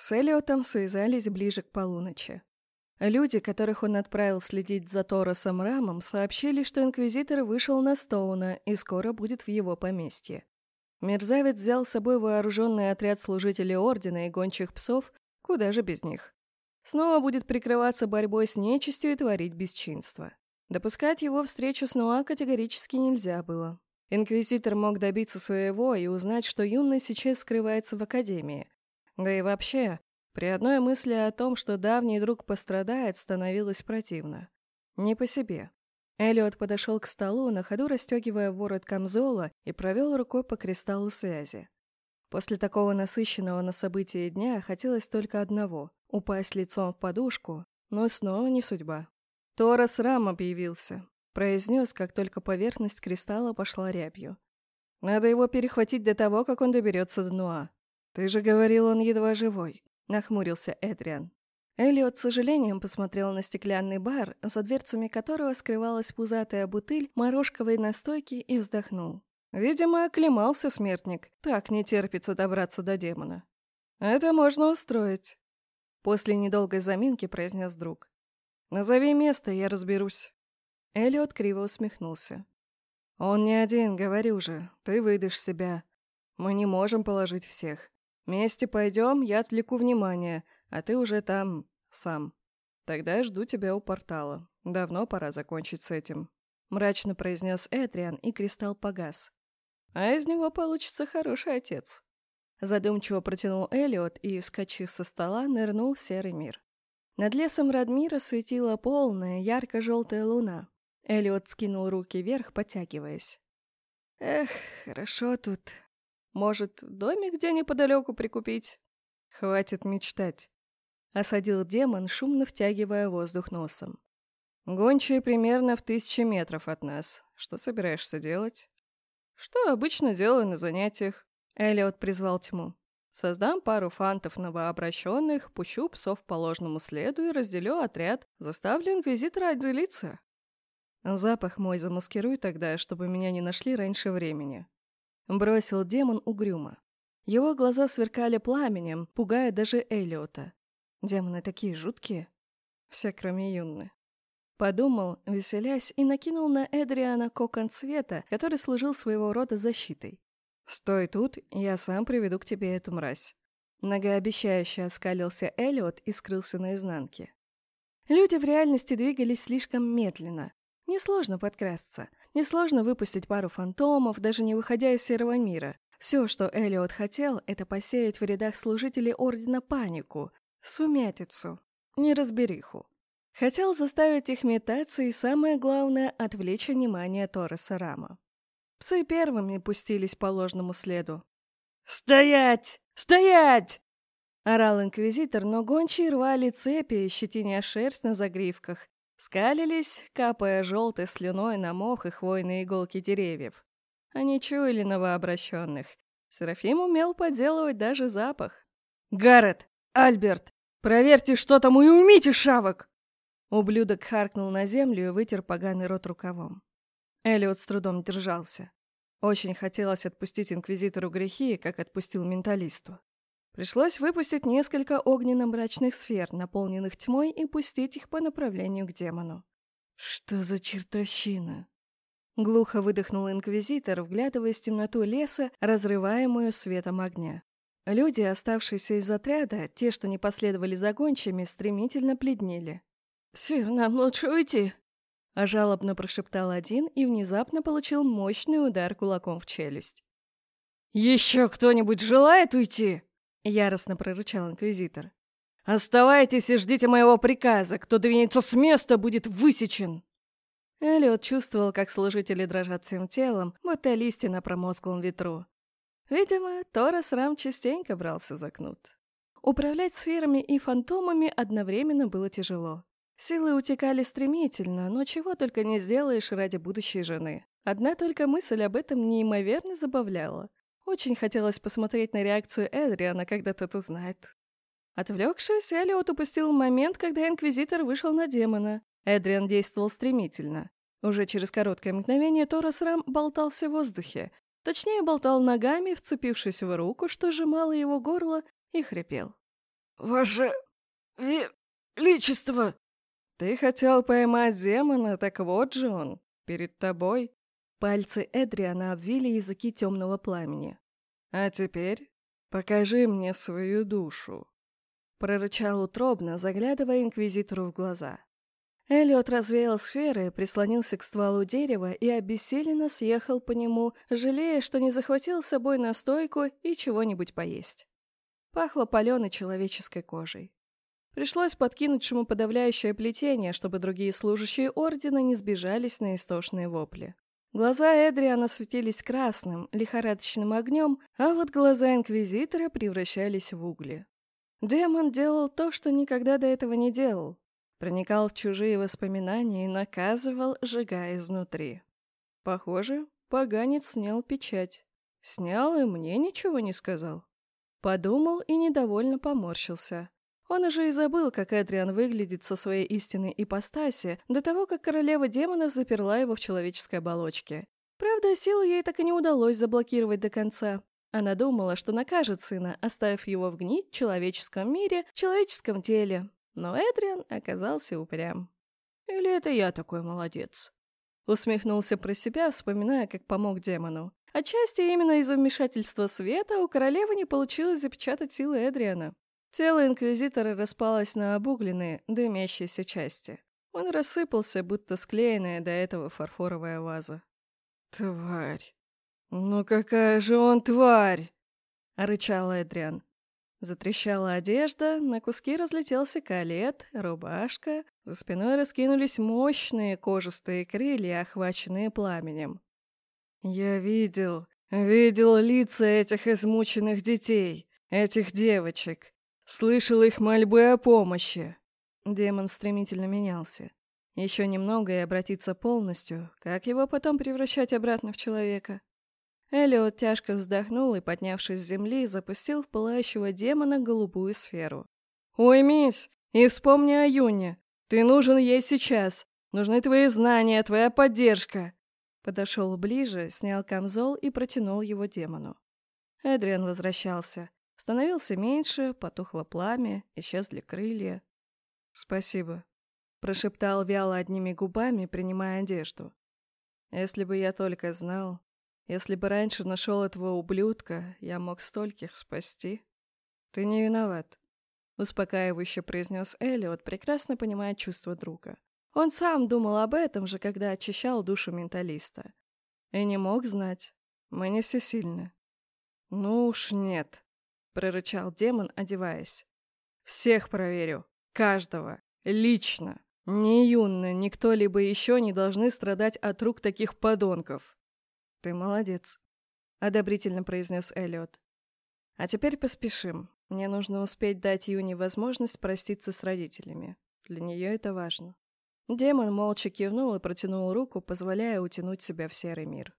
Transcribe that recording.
С Элиотом связались ближе к полуночи. Люди, которых он отправил следить за Торосом Рамом, сообщили, что Инквизитор вышел на Стоуна и скоро будет в его поместье. Мерзавец взял с собой вооруженный отряд служителей Ордена и гончих псов, куда же без них. Снова будет прикрываться борьбой с нечистью и творить бесчинство. Допускать его встречу с Нуа категорически нельзя было. Инквизитор мог добиться своего и узнать, что юный сейчас скрывается в Академии. Да и вообще, при одной мысли о том, что давний друг пострадает, становилось противно. Не по себе. Элliot подошел к столу, на ходу расстегивая ворот камзола и провел рукой по кристаллу связи. После такого насыщенного на события дня хотелось только одного — упасть лицом в подушку, но снова не судьба. Торос Рам объявился. Произнес, как только поверхность кристалла пошла рябью. Надо его перехватить до того, как он доберется до Нуа. Ты же говорил, он едва живой. — нахмурился Эдриан. Элliot с сожалением посмотрел на стеклянный бар, за дверцами которого скрывалась пузатая бутыль морожковой настойки и вздохнул. Видимо, оклемался смертник. Так не терпится добраться до демона. «Это можно устроить», — после недолгой заминки произнес друг. «Назови место, я разберусь». Эллиот криво усмехнулся. «Он не один, говорю же. Ты выдашь себя. Мы не можем положить всех. Вместе пойдем, я отвлеку внимание, а ты уже там сам. Тогда жду тебя у портала. Давно пора закончить с этим. Мрачно произнес Эдриан, и кристалл погас. А из него получится хороший отец. Задумчиво протянул Элиот и, вскочив со стола, нырнул в серый мир. Над лесом Радмира светила полная, ярко-желтая луна. Элиот скинул руки вверх, потягиваясь. «Эх, хорошо тут», может, домик где неподалеку прикупить? Хватит мечтать. Осадил демон, шумно втягивая воздух носом. Гончие примерно в тысячи метров от нас. Что собираешься делать? Что обычно делаю на занятиях. Элиот призвал тьму. Создам пару фантов новообращенных, пущу псов по ложному следу и разделю отряд, заставлю инквизитора отделиться. Запах мой замаскируй тогда, чтобы меня не нашли раньше времени. Бросил демон угрюмо. Его глаза сверкали пламенем, пугая даже Элиота. Демоны такие жуткие. Все, кроме Юнны. Подумал, веселясь, и накинул на Эдриана кокон цвета, который служил своего рода защитой. «Стой тут, я сам приведу к тебе эту мразь». Многообещающе оскалился Элиот и скрылся наизнанке. Люди в реальности двигались слишком медленно. Несложно подкрасться. Несложно выпустить пару фантомов, даже не выходя из серого мира. Все, что Элиот хотел, это посеять в рядах служителей Ордена панику, сумятицу, неразбериху. Хотел заставить их метаться и, самое главное, отвлечь внимание Торреса Рама. Псы первыми пустились по ложному следу. «Стоять! Стоять!» Орал инквизитор, но гончие рвали цепи, щетиня шерсть на загривках, Скалились, капая желтой слюной на мох и хвойные иголки деревьев. Они чуяли новообращенных. Серафим умел подделывать даже запах. «Гаррет! Альберт! Проверьте, что там, и умите шавок!» Ублюдок харкнул на землю и вытер поганый рот рукавом. Элиот с трудом держался. Очень хотелось отпустить инквизитору грехи, как отпустил менталисту. Пришлось выпустить несколько огненно-мрачных сфер, наполненных тьмой, и пустить их по направлению к демону. «Что за чертовщина?» Глухо выдохнул инквизитор, вглядываясь в темноту леса, разрываемую светом огня. Люди, оставшиеся из отряда, те, что не последовали за гончими, стремительно бледнели. «Сир, нам лучше уйти!» А жалобно прошептал один и внезапно получил мощный удар кулаком в челюсть. «Еще кто-нибудь желает уйти?» — яростно прорычал инквизитор. «Оставайтесь и ждите моего приказа. Кто двинется с места, будет высечен!» Эллиот чувствовал, как служители дрожат всем телом, будто листья на промозглом ветру. Видимо, Торос Рам частенько брался за кнут. Управлять сферами и фантомами одновременно было тяжело. Силы утекали стремительно, но чего только не сделаешь ради будущей жены. Одна только мысль об этом неимоверно забавляла. Очень хотелось посмотреть на реакцию Эдриана, когда тот узнает. Отвлекшись, Элиот упустил момент, когда Инквизитор вышел на демона. Эдриан действовал стремительно. Уже через короткое мгновение Торос Рам болтался в воздухе. Точнее, болтал ногами, вцепившись в руку, что сжимало его горло, и хрипел. ваше... величество!» «Ты хотел поймать демона, так вот же он, перед тобой». Пальцы Эдриана обвили языки темного пламени. «А теперь покажи мне свою душу», — прорычал утробно, заглядывая инквизитору в глаза. Эллиот развеял сферы, прислонился к стволу дерева и обессиленно съехал по нему, жалея, что не захватил с собой настойку и чего-нибудь поесть. Пахло паленой человеческой кожей. Пришлось подкинуть шумоподавляющее плетение, чтобы другие служащие Ордена не сбежались на истошные вопли. Глаза Эдриана светились красным, лихорадочным огнем, а вот глаза Инквизитора превращались в угли. Демон делал то, что никогда до этого не делал. Проникал в чужие воспоминания и наказывал, сжигая изнутри. Похоже, поганец снял печать. Снял и мне ничего не сказал. Подумал и недовольно поморщился. Он уже и забыл, как Эдриан выглядит со своей истинной ипостаси, до того, как королева демонов заперла его в человеческой оболочке. Правда, силу ей так и не удалось заблокировать до конца. Она думала, что накажет сына, оставив его в гнить в человеческом мире, в человеческом теле. Но Эдриан оказался упрям. «Или это я такой молодец?» Усмехнулся про себя, вспоминая, как помог демону. Отчасти именно из-за вмешательства света у королевы не получилось запечатать силы Эдриана. Тело Инквизитора распалось на обугленные, дымящиеся части. Он рассыпался, будто склеенная до этого фарфоровая ваза. «Тварь! Ну какая же он тварь!» — рычал Эдриан. Затрещала одежда, на куски разлетелся калет, рубашка, за спиной раскинулись мощные кожистые крылья, охваченные пламенем. «Я видел, видел лица этих измученных детей, этих девочек. Слышал их мольбы о помощи. Демон стремительно менялся. Еще немного и обратиться полностью. Как его потом превращать обратно в человека? Элиот тяжко вздохнул и, поднявшись с земли, запустил в пылающего демона голубую сферу. «Уймись и вспомни о Юне. Ты нужен ей сейчас. Нужны твои знания, твоя поддержка». Подошел ближе, снял камзол и протянул его демону. Эдриан возвращался. Становился меньше, потухло пламя, исчезли крылья. «Спасибо», — прошептал вяло одними губами, принимая одежду. «Если бы я только знал, если бы раньше нашел этого ублюдка, я мог стольких спасти». «Ты не виноват», — успокаивающе произнес Элliot, прекрасно понимая чувства друга. Он сам думал об этом же, когда очищал душу менталиста. И не мог знать. Мы не всесильны. «Ну уж нет», прорычал демон, одеваясь. «Всех проверю. Каждого. Лично. Ни Юнна, ни кто-либо еще не должны страдать от рук таких подонков». «Ты молодец», — одобрительно произнес Эллиот. «А теперь поспешим. Мне нужно успеть дать Юне возможность проститься с родителями. Для нее это важно». Демон молча кивнул и протянул руку, позволяя утянуть себя в серый мир.